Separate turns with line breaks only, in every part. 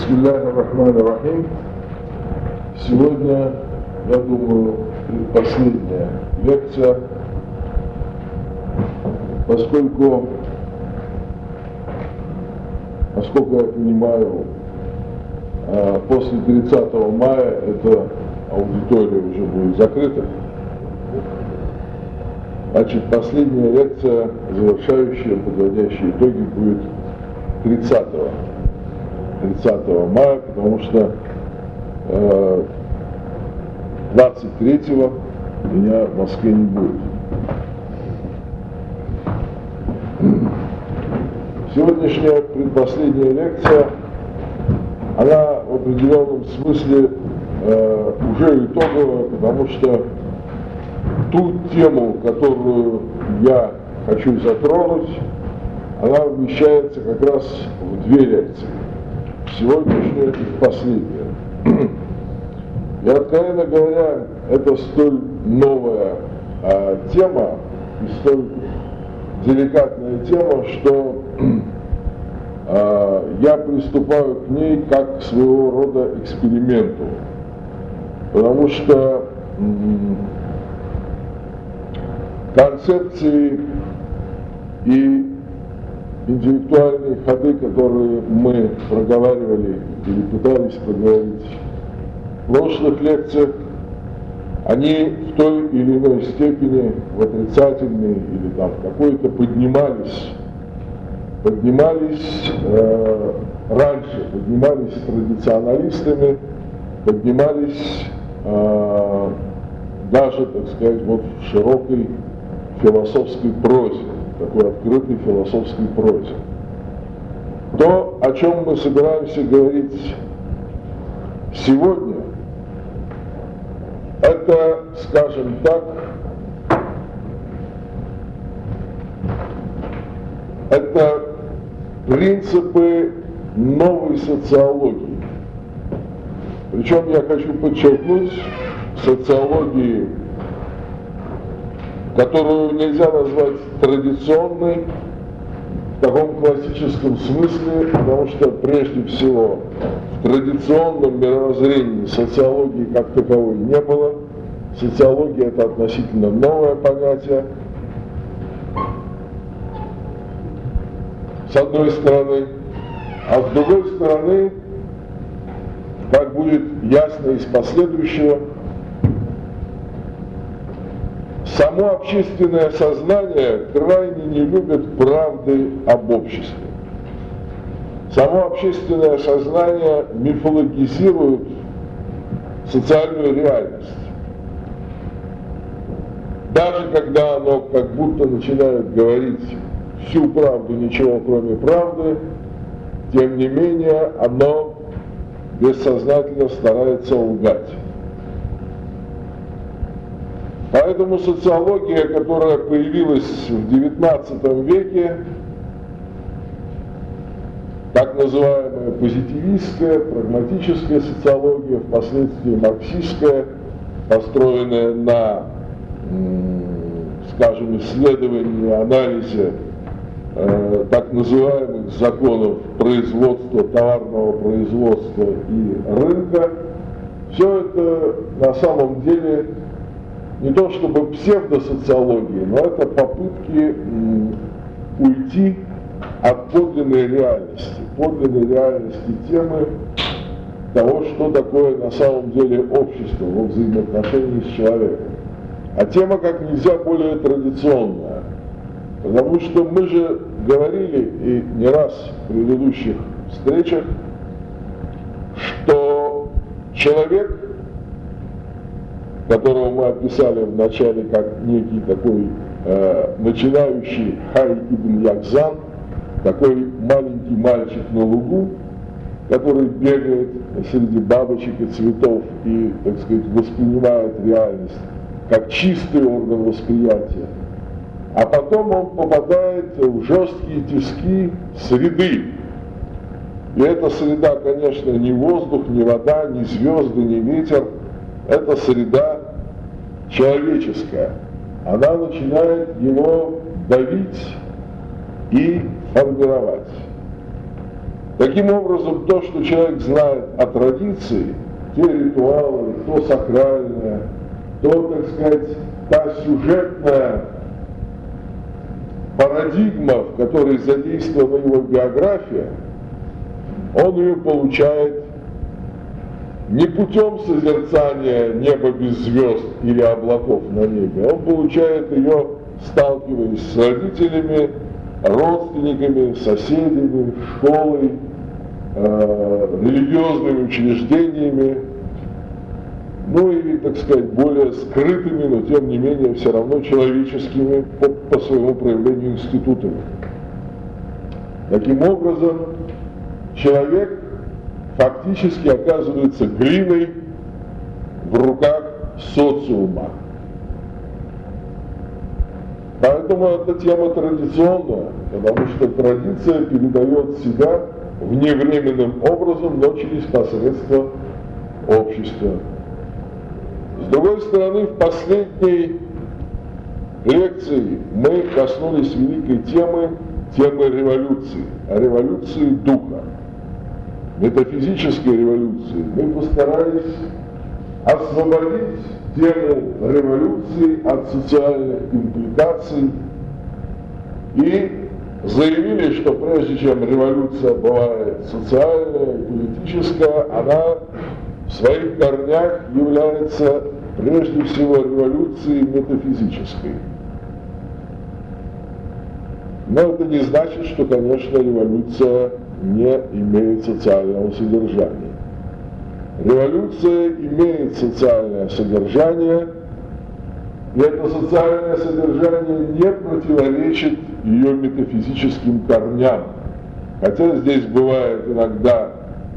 Бисмиллахи рахмани рахим. Сегодня, я думаю, последняя лекция, поскольку, насколько я понимаю, а, после 30 мая эта аудитория уже будет закрыта. Значит, последняя лекция, завершающая, подводящая итоги, будет 30 30 мая, потому что э, 23-го меня в Москве не будет. Сегодняшняя предпоследняя лекция, она в определенном смысле э, уже итоговая, потому что ту тему, которую я хочу затронуть, она вмещается как раз в две лекции. Сегодняшняя и последняя. И, откровенно говоря, это столь новая а, тема и столь деликатная тема, что а, я приступаю к ней как к своего рода эксперименту. Потому что концепции и интеллектуальные ходы, которые мы проговаривали или пытались проговорить в прошлых лекциях, они в той или иной степени в отрицательной или там какой-то поднимались, поднимались э, раньше, поднимались традиционалистами, поднимались э, даже, так сказать, вот в широкой философской прозе, такой открытой философской прозе. То, о чем мы собираемся говорить сегодня, это, скажем так, это принципы новой социологии. Причем я хочу подчеркнуть социологии которую нельзя назвать традиционной в таком классическом смысле, потому что прежде всего в традиционном мировоззрении социологии как таковой не было. Социология это относительно новое понятие. С одной стороны, а с другой стороны, как будет ясно из последующего, Само общественное сознание крайне не любит правды об обществе. Само общественное сознание мифологизирует социальную реальность. Даже когда оно как будто начинает говорить всю правду, ничего кроме правды, тем не менее оно бессознательно старается лгать. Поэтому социология, которая появилась в XIX веке, так называемая позитивистская, прагматическая социология, впоследствии марксистская, построенная на, скажем, исследовании, анализе э, так называемых законов производства, товарного производства и рынка, все это на самом деле не то чтобы псевдосоциологии, но это попытки уйти от подлинной реальности, подлинной реальности темы того, что такое на самом деле общество во взаимоотношении с человеком. А тема как нельзя более традиционная, потому что мы же говорили и не раз в предыдущих встречах, что человек которого мы описали в начале как некий такой э, начинающий Хай ибн Якзан, такой маленький мальчик на лугу, который бегает среди бабочек и цветов и, так сказать, воспринимает реальность как чистый орган восприятия. А потом он попадает в жесткие тиски среды. И эта среда, конечно, не воздух, не вода, не звезды, не ветер – эта среда человеческая, она начинает его давить и формировать. Таким образом, то, что человек знает о традиции, те ритуалы, то сакральное, то, так сказать, та сюжетная парадигма, в которой задействована его биография, он ее получает не путем созерцания неба без звезд или облаков на небе, он получает ее, сталкиваясь с родителями, родственниками, соседями, школой, э, религиозными учреждениями, ну и, так сказать, более скрытыми, но тем не менее все равно человеческими по, по своему проявлению институтами. Таким образом, человек фактически оказывается глиной в руках социума. Поэтому эта тема традиционная, потому что традиция передает себя вневременным образом, но через посредство общества. С другой стороны, в последней лекции мы коснулись великой темы, темы революции, о революции духа, метафизической революции. Мы постарались освободить тему революции от социальных импликаций и заявили, что прежде чем революция бывает социальная и политическая, она в своих корнях является прежде всего революцией метафизической. Но это не значит, что, конечно, революция не имеет социального содержания. Революция имеет социальное содержание, и это социальное содержание не противоречит ее метафизическим корням. Хотя здесь бывает иногда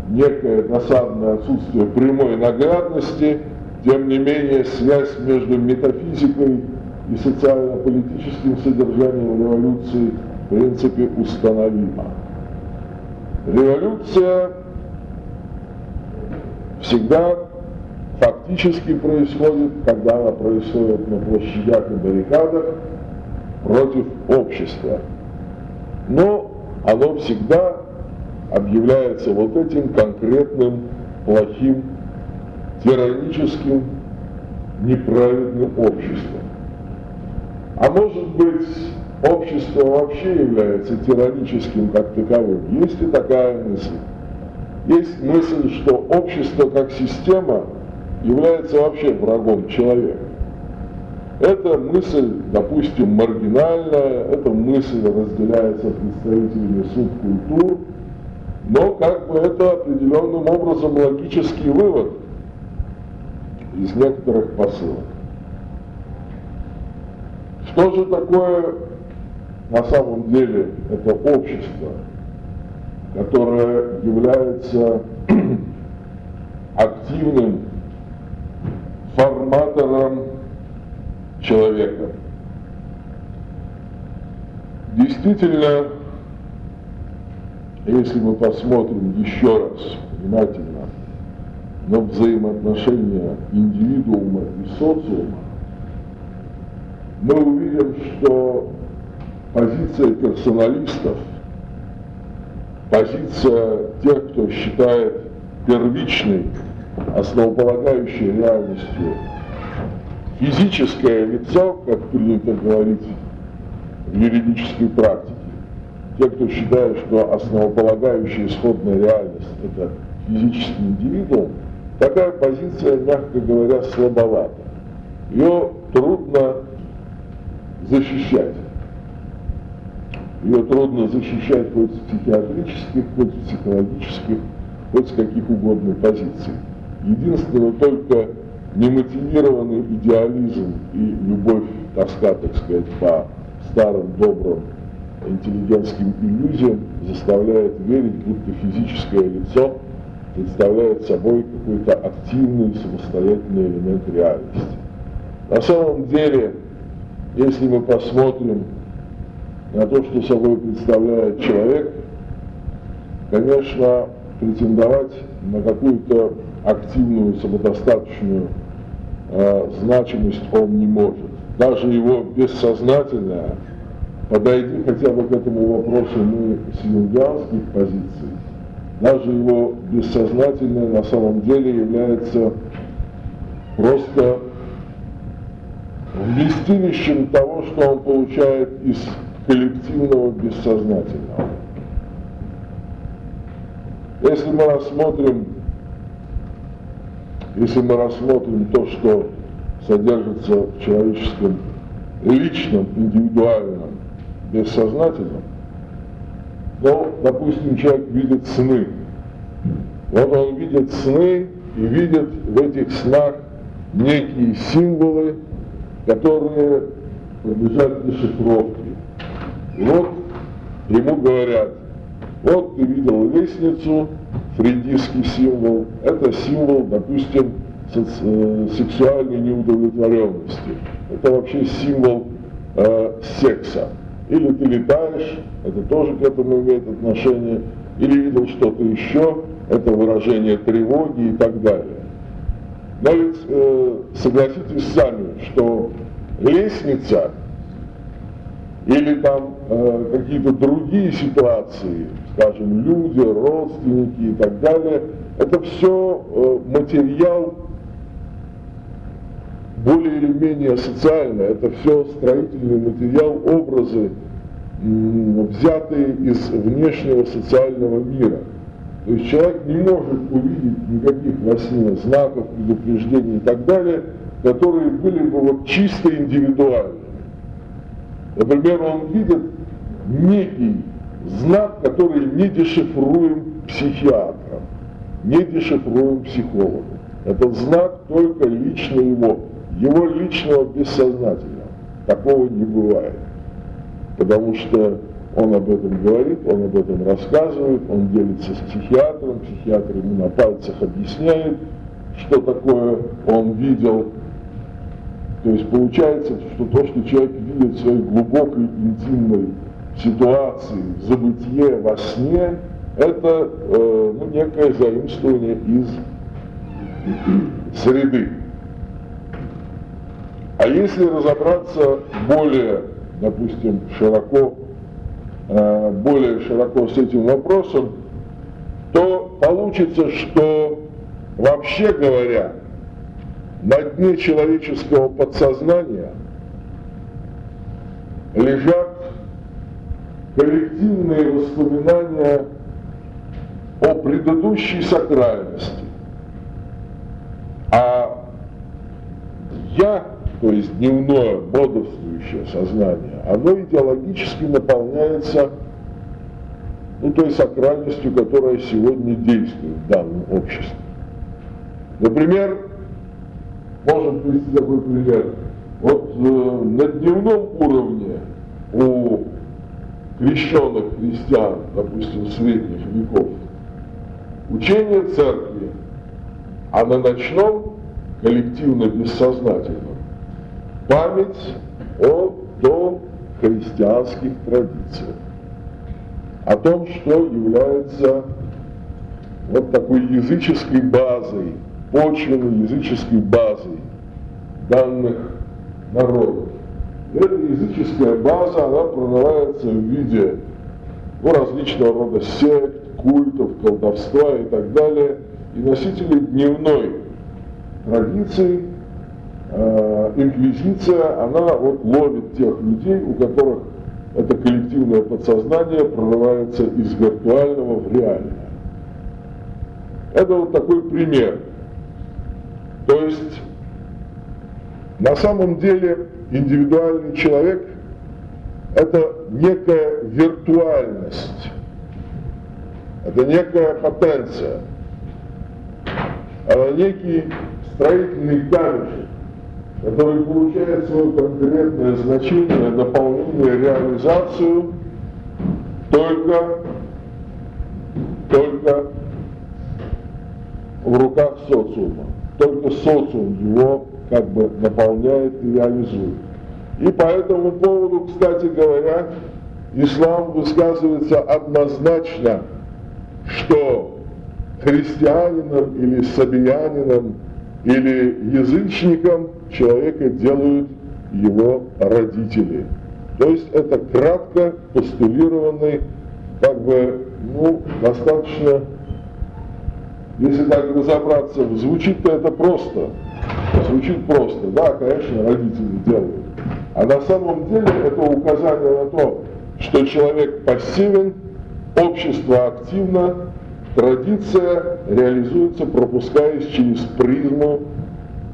некое досадное отсутствие прямой наглядности, тем не менее связь между метафизикой и социально-политическим содержанием революции в принципе установима. Революция всегда фактически происходит, когда она происходит на площадях и баррикадах против общества. Но оно всегда объявляется вот этим конкретным, плохим, тираническим, неправедным обществом. А может быть, общество вообще является тираническим как таковым. Есть и такая мысль. Есть мысль, что общество как система является вообще врагом человека. Эта мысль, допустим, маргинальная, эта мысль разделяется представителями субкультур, но как бы это определенным образом логический вывод из некоторых посылок. Что же такое на самом деле это общество, которое является активным форматором человека. Действительно, если мы посмотрим еще раз внимательно на взаимоотношения индивидуума и социума, мы увидим, что позиция персоналистов, позиция тех, кто считает первичной, основополагающей реальностью физическое лицо, как принято говорить в юридической практике, те, кто считает, что основополагающая исходная реальность – это физический индивидуум, такая позиция, мягко говоря, слабовата. Ее трудно защищать. Ее трудно защищать хоть с психиатрических, хоть с психологических, хоть с каких угодно позиций. Единственное, только немотивированный идеализм и любовь, тоска, так сказать, по старым добрым интеллигентским иллюзиям заставляет верить, будто физическое лицо представляет собой какой-то активный самостоятельный элемент реальности. На самом деле, если мы посмотрим на то, что собой представляет человек, конечно, претендовать на какую-то активную, самодостаточную э, значимость он не может. Даже его бессознательное, подойди хотя бы к этому вопросу мы с юнгианских позиций, даже его бессознательное на самом деле является просто вместилищем того, что он получает из коллективного бессознательного. Если мы рассмотрим, если мы рассмотрим то, что содержится в человеческом личном, индивидуальном, бессознательном, то, допустим, человек видит сны. Вот он видит сны и видит в этих снах некие символы, которые подлежат дешифровке. И вот ему говорят, вот ты видел лестницу, фридистский символ, это символ, допустим, э, сексуальной неудовлетворенности. Это вообще символ э, секса. Или ты летаешь, это тоже к этому имеет отношение, или видел что-то еще, это выражение тревоги и так далее. Но ведь э, согласитесь сами, что лестница или там э, какие-то другие ситуации, скажем, люди, родственники и так далее, это все э, материал более или менее социальный, это все строительный материал, образы, взятые из внешнего социального мира. То есть человек не может увидеть никаких во сне знаков, предупреждений и так далее, которые были бы вот чисто индивидуальны. Например, он видит некий знак, который не дешифруем психиатром, не дешифруем психологом. Этот знак только лично его, его личного бессознательного. Такого не бывает. Потому что он об этом говорит, он об этом рассказывает, он делится с психиатром, психиатр ему на пальцах объясняет, что такое он видел. То есть получается, что то, что человек видит в своей глубокой интимной ситуации, забытие во сне, это э, ну, некое заимствование из среды. А если разобраться более, допустим, широко Э, более широко с этим вопросом, то получится, что вообще говоря, на дне человеческого подсознания лежат коллективные воспоминания о предыдущей сакральности. А я то есть дневное бодрствующее сознание, оно идеологически наполняется ну, той сакральностью, которая сегодня действует в данном обществе. Например, можно привести такой пример. Вот э, на дневном уровне у крещенных христиан, допустим, средних веков, учение церкви, а на ночном коллективно-бессознательном память о дохристианских традициях, о том, что является вот такой языческой базой, почвенной языческой базой данных народов. эта языческая база, она прорывается в виде ну, различного рода сект, культов, колдовства и так далее. И носители дневной традиции э, инквизиция, она вот ловит тех людей, у которых это коллективное подсознание прорывается из виртуального в реальное. Это вот такой пример. То есть на самом деле индивидуальный человек – это некая виртуальность, это некая потенция, она некий строительный камешек, который получает свое конкретное значение, наполнение, реализацию только, только в руках социума. Только социум его как бы наполняет и реализует. И по этому поводу, кстати говоря, ислам высказывается однозначно, что христианином или сабиянином или язычником человека делают его родители. То есть это кратко постулированный, как бы, ну, достаточно если так разобраться, звучит-то это просто. Звучит просто, да, конечно, родители делают. А на самом деле это указание на то, что человек пассивен, общество активно, традиция реализуется, пропускаясь через призму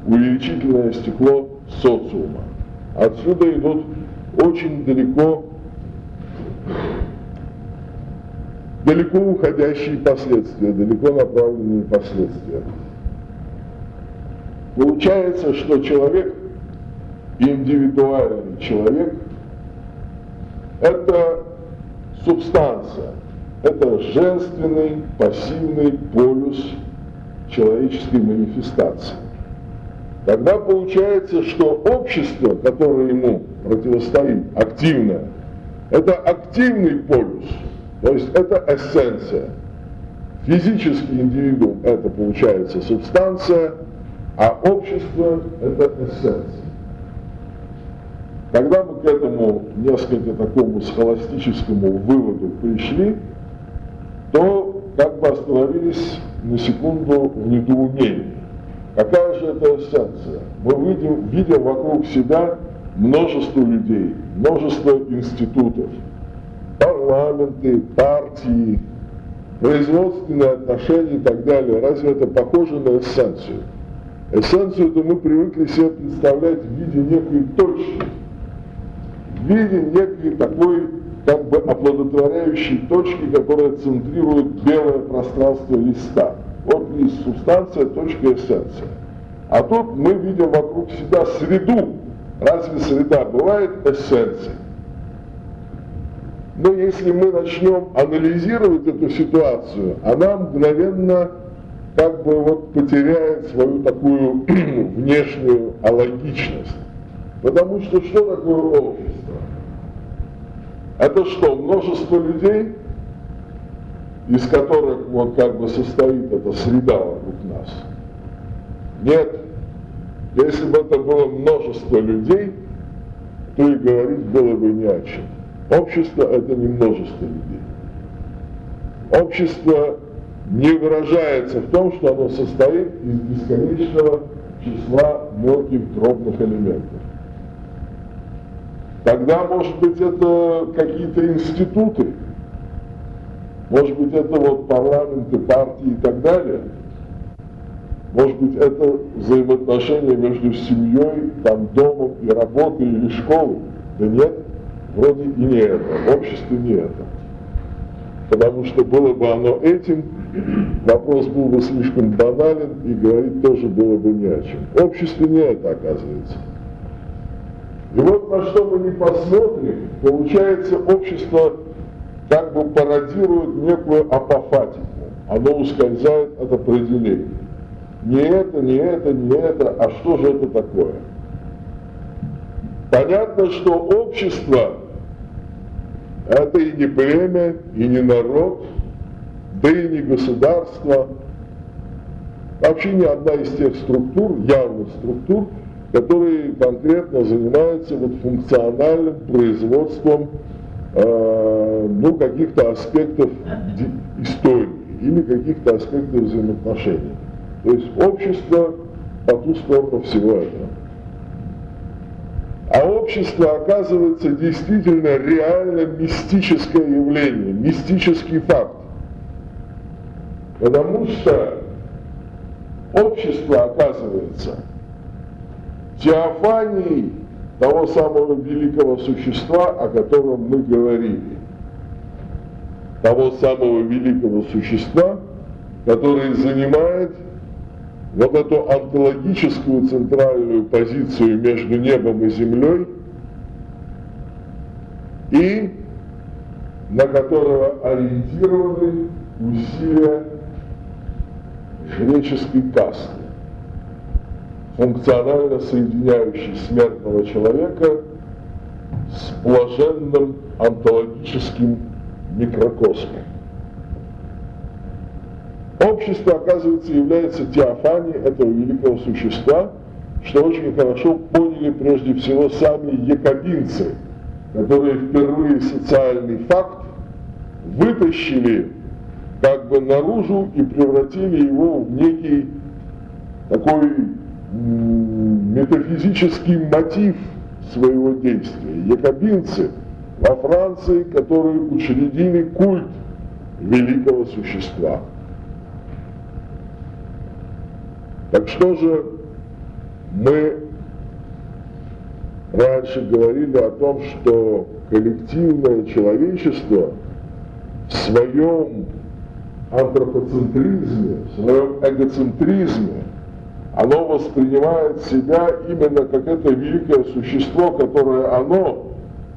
увеличительное стекло социума. Отсюда идут очень далеко далеко уходящие последствия, далеко направленные последствия. Получается, что человек, индивидуальный человек, это субстанция, это женственный пассивный полюс человеческой манифестации. Тогда получается, что общество, которое ему противостоит, активное, это активный полюс, то есть это эссенция. Физический индивидуум – это получается субстанция, а общество – это эссенция. Когда мы к этому несколько такому схоластическому выводу пришли, то как бы остановились на секунду в недоумении. Какая же это эссенция? Мы видим, видим вокруг себя множество людей, множество институтов, парламенты, партии, производственные отношения и так далее. Разве это похоже на эссенцию? Эссенцию-то мы привыкли себе представлять в виде некой точки, в виде некой такой как бы оплодотворяющей точки, которая центрирует белое пространство листа. Вот лист субстанция, точка эссенция. А тут мы видим вокруг себя среду. Разве среда бывает эссенцией? Но если мы начнем анализировать эту ситуацию, она мгновенно как бы вот потеряет свою такую внешнюю алогичность. Потому что что такое общество? Это что, множество людей, из которых вот как бы состоит эта среда вокруг нас? Нет. Если бы это было множество людей, то и говорить было бы не о чем. Общество – это не множество людей. Общество не выражается в том, что оно состоит из бесконечного числа мелких дробных элементов. Тогда, может быть, это какие-то институты, может быть, это вот парламенты, партии и так далее. Может быть, это взаимоотношения между семьей, там, домом и работой или школой. Да нет, Вроде и не это, в обществе не это. Потому что было бы оно этим, вопрос был бы слишком банален, и говорить тоже было бы не о чем. В обществе не это оказывается. И вот на что мы не посмотрим, получается, общество как бы пародирует некую апофатику. Оно ускользает от определения. Не это, не это, не это, а что же это такое? Понятно, что общество – это и не племя, и не народ, да и не государство. Вообще ни одна из тех структур, явных структур, которые конкретно занимаются вот функциональным производством э, ну, каких-то аспектов истории или каких-то аспектов взаимоотношений. То есть общество по ту сторону всего этого. А общество оказывается действительно реально мистическое явление, мистический факт. Потому что общество оказывается теофанией того самого великого существа, о котором мы говорили. Того самого великого существа, который занимает вот эту онтологическую центральную позицию между небом и землей, и на которого ориентированы усилия греческой касты, функционально соединяющей смертного человека с блаженным онтологическим микрокосмом. Общество, оказывается, является теофанией этого великого существа, что очень хорошо поняли прежде всего сами якобинцы, которые впервые социальный факт вытащили как бы наружу и превратили его в некий такой метафизический мотив своего действия. Якобинцы во Франции, которые учредили культ великого существа. Так что же мы раньше говорили о том, что коллективное человечество в своем антропоцентризме, в своем эгоцентризме, оно воспринимает себя именно как это великое существо, которое оно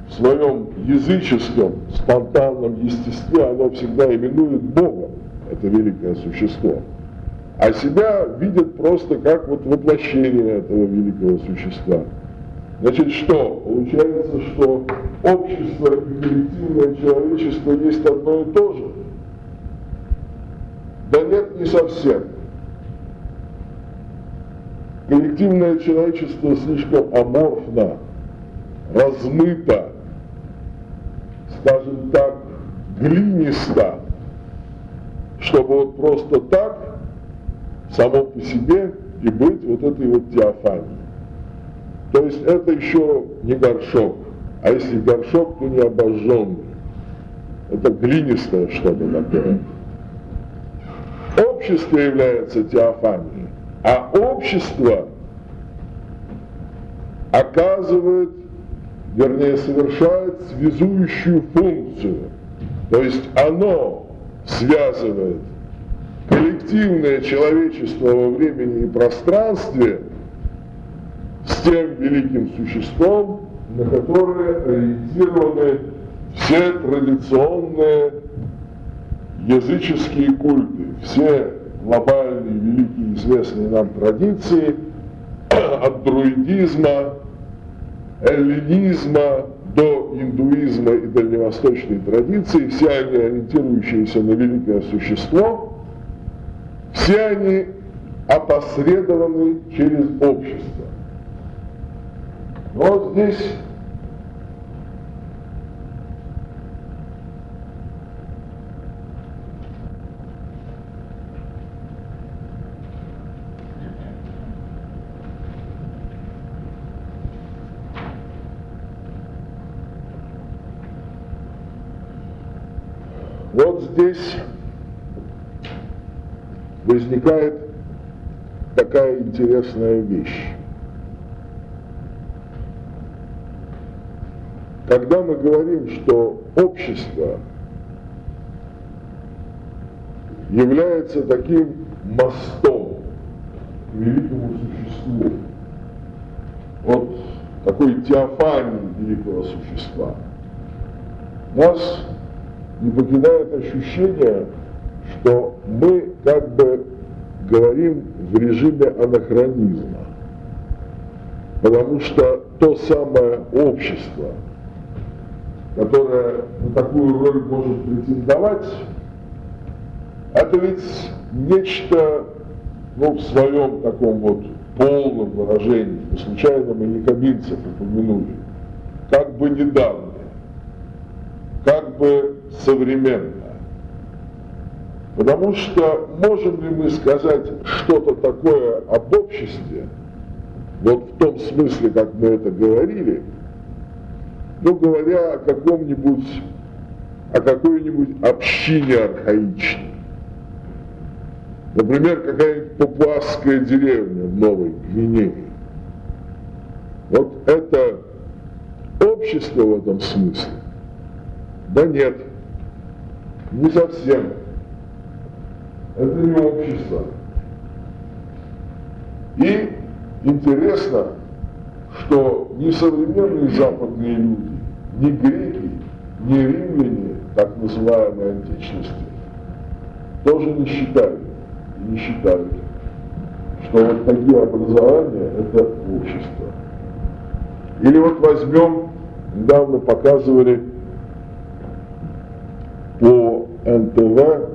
в своем языческом, спонтанном естестве, оно всегда именует Богом, это великое существо. А себя видит просто как вот воплощение этого великого существа. Значит, что? Получается, что общество и коллективное человечество есть одно и то же? Да нет, не совсем. Коллективное человечество слишком аморфно, размыто, скажем так, глинисто, чтобы вот просто так, само по себе, и быть вот этой вот теофанией. То есть это еще не горшок, а если горшок, то не обожженный. Это глинистое что-то такое. Общество является теофанией, а общество оказывает, вернее, совершает связующую функцию. То есть оно связывает коллективное человечество во времени и пространстве – с тем великим существом, на которое ориентированы все традиционные языческие культы, все глобальные, великие, известные нам традиции, от друидизма, эллинизма до индуизма и дальневосточной традиции, все они ориентирующиеся на великое существо, все они опосредованы через общество. Вот здесь Вот здесь возникает такая интересная вещь. Когда мы говорим, что общество является таким мостом к великому существу, вот такой теофании великого существа, нас не покидает ощущение, что мы как бы говорим в режиме анахронизма. Потому что то самое общество, которая на такую роль может претендовать, это ведь нечто, ну, в своем таком вот полном выражении, не случайно мы якобинцев упомянули, как бы недавнее, как бы современное. Потому что можем ли мы сказать что-то такое об обществе, вот в том смысле, как мы это говорили, ну, говоря о каком-нибудь, о какой-нибудь общине архаичной. Например, какая-нибудь папуасская деревня в Новой Гвинее. Вот это общество в этом смысле? Да нет, не совсем. Это не общество. И интересно, что ни современные западные люди, ни греки, ни римляне, так называемой античности, тоже не считали не считают, что вот такие образования – это общество. Или вот возьмем, недавно показывали по НТВ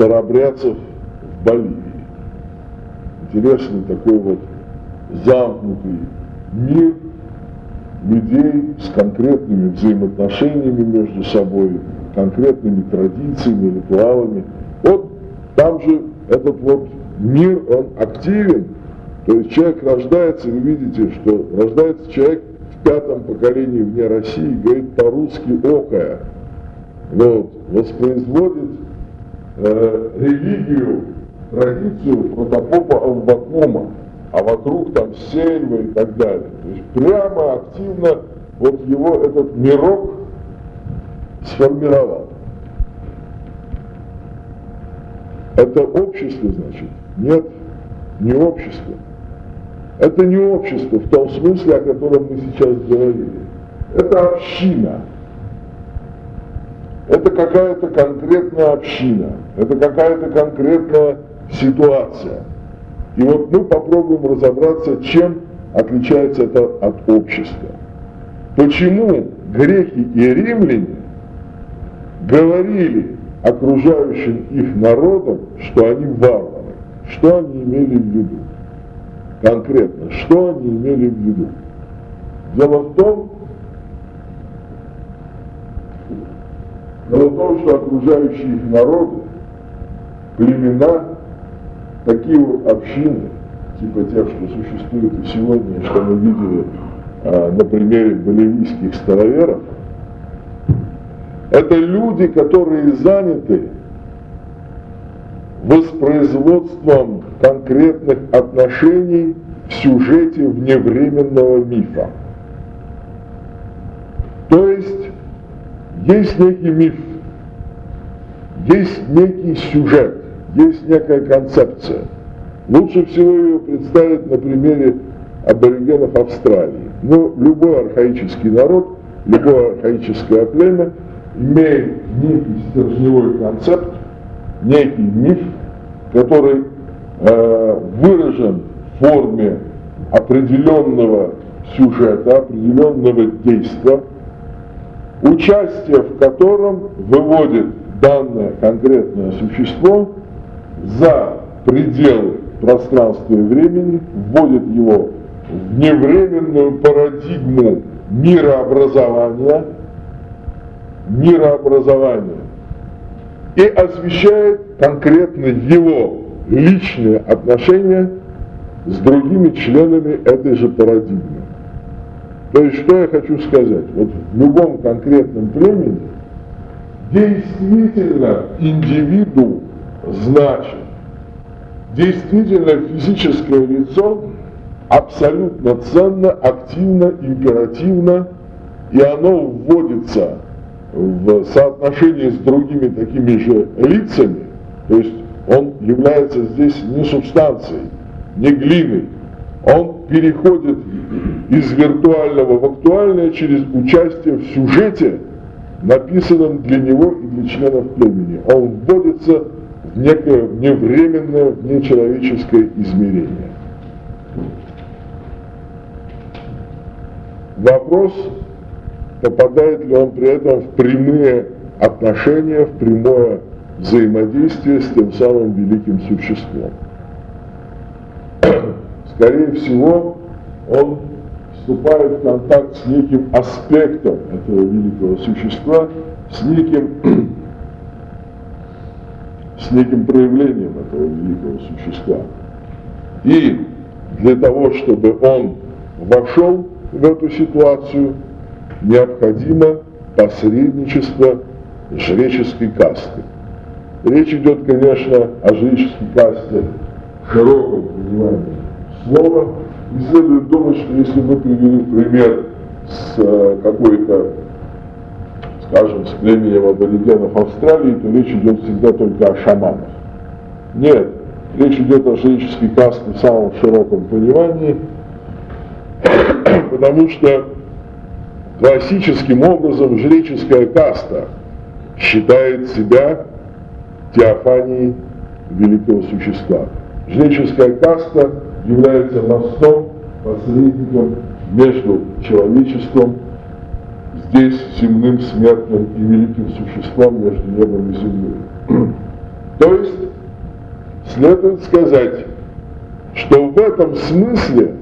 старобрядцев в Боливии. Интересный такой вот замкнутый мир людей с конкретными взаимоотношениями между собой, конкретными традициями, ритуалами. Вот там же этот вот мир, он активен. То есть человек рождается, вы видите, что рождается человек в пятом поколении вне России, говорит по-русски окая. Вот, воспроизводит э, религию, традицию протопопа Албакома, а вокруг там сельва и так далее. То есть прямо активно вот его этот мирок сформировал. Это общество, значит? Нет, не общество. Это не общество в том смысле, о котором мы сейчас говорили. Это община. Это какая-то конкретная община. Это какая-то конкретная ситуация. И вот мы попробуем разобраться, чем отличается это от общества. Почему греки и римляне говорили окружающим их народам, что они варвары. Что они имели в виду? Конкретно, что они имели в виду? Дело в том, дело в том, что окружающие их народы, племена, такие вот общины, типа тех, что существуют и сегодня, что мы видели а, на примере боливийских староверов, это люди, которые заняты воспроизводством конкретных отношений в сюжете вневременного мифа. То есть есть некий миф, есть некий сюжет, есть некая концепция. Лучше всего ее представить на примере аборигенов Австралии. Но ну, любой архаический народ, любое архаическое племя – имеет некий стержневой концепт, некий миф, который э, выражен в форме определенного сюжета, определенного действия, участие в котором выводит данное конкретное существо за пределы пространства и времени, вводит его в невременную парадигму мирообразования, мирообразования и освещает конкретно его личные отношения с другими членами этой же парадигмы. То есть, что я хочу сказать? Вот в любом конкретном племени действительно индивиду значит, действительно физическое лицо абсолютно ценно, активно, императивно, и оно вводится в соотношении с другими такими же лицами, то есть он является здесь не субстанцией, не глиной, он переходит из виртуального в актуальное через участие в сюжете, написанном для него и для членов племени. Он вводится в некое вневременное, внечеловеческое измерение. Вопрос попадает ли он при этом в прямые отношения, в прямое взаимодействие с тем самым великим существом. Скорее всего, он вступает в контакт с неким аспектом этого великого существа, с неким, с неким проявлением этого великого существа. И для того, чтобы он вошел в эту ситуацию, необходимо посредничество жреческой касты. Речь идет, конечно, о жреческой касте в широком слова. Не следует думать, что если мы привели пример с э, какой-то, скажем, с племенем аборигенов Австралии, то речь идет всегда только о шаманах. Нет, речь идет о жреческой касте в самом широком понимании, потому что Классическим образом жреческая каста считает себя теофанией великого существа. Жреческая каста является мостом, посредником между человечеством, здесь земным смертным и великим существом между небом и землей. То есть, следует сказать, что в этом смысле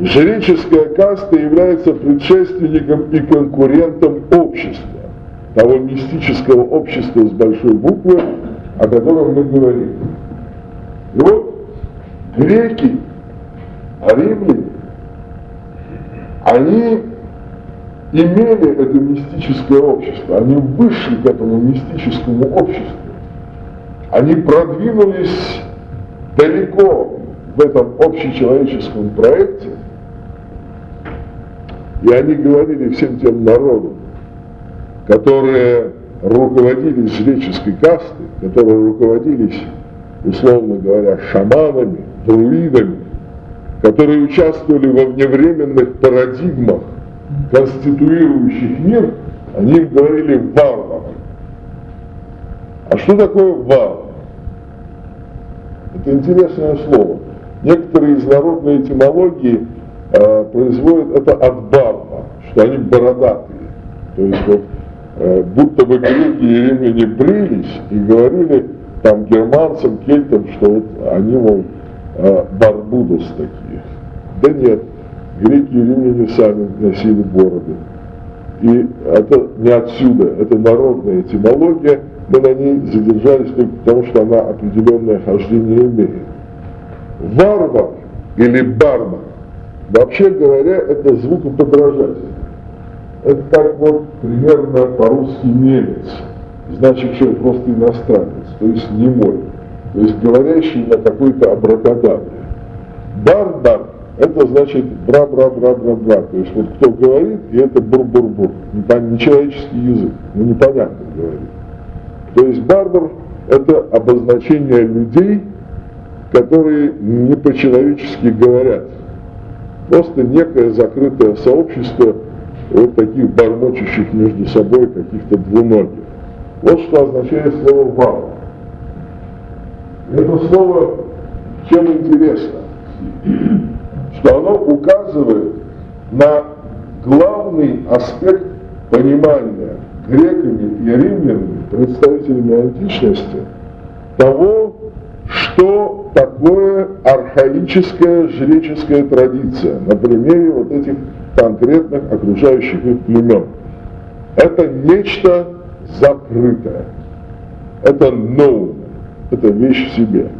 Жреческая каста является предшественником и конкурентом общества, того мистического общества с большой буквы, о котором мы говорим. И вот греки, римляне, они имели это мистическое общество, они вышли к этому мистическому обществу, они продвинулись далеко в этом общечеловеческом проекте, и они говорили всем тем народам, которые руководились жреческой кастой, которые руководились, условно говоря, шаманами, друидами, которые участвовали во вневременных парадигмах, конституирующих мир, они им говорили варвар. А что такое варвар? Это интересное слово. Некоторые из народной этимологии э, производят это от барба, что они бородатые. То есть вот э, будто бы греки и римляне брились и говорили там германцам, кельтам, что вот они, мол, э, барбудос такие. Да нет, греки и римляне сами носили бороды. И это не отсюда, это народная этимология, мы на ней задержались только потому, что она определенное хождение имеет. Варвар или бармен, вообще говоря, это звукоподражатель. Это как вот примерно по-русски немец, значит, что просто иностранец, то есть не мой, то есть говорящий на какой-то абракадабре. Бар-бар это значит бра-бра-бра-бра-бра. То есть вот кто говорит, и это бур-бур-бур. Не человеческий язык, ну непонятно говорит. То есть барбар – это обозначение людей, которые не по-человечески говорят. Просто некое закрытое сообщество вот таких бормочущих между собой каких-то двуногих. Вот что означает слово «вал». Это слово чем интересно? что оно указывает на главный аспект понимания греками и римлянами, представителями античности, того, что такое архаическая жреческая традиция на примере вот этих конкретных окружающих их племен. Это нечто закрытое, это known, это вещь в себе.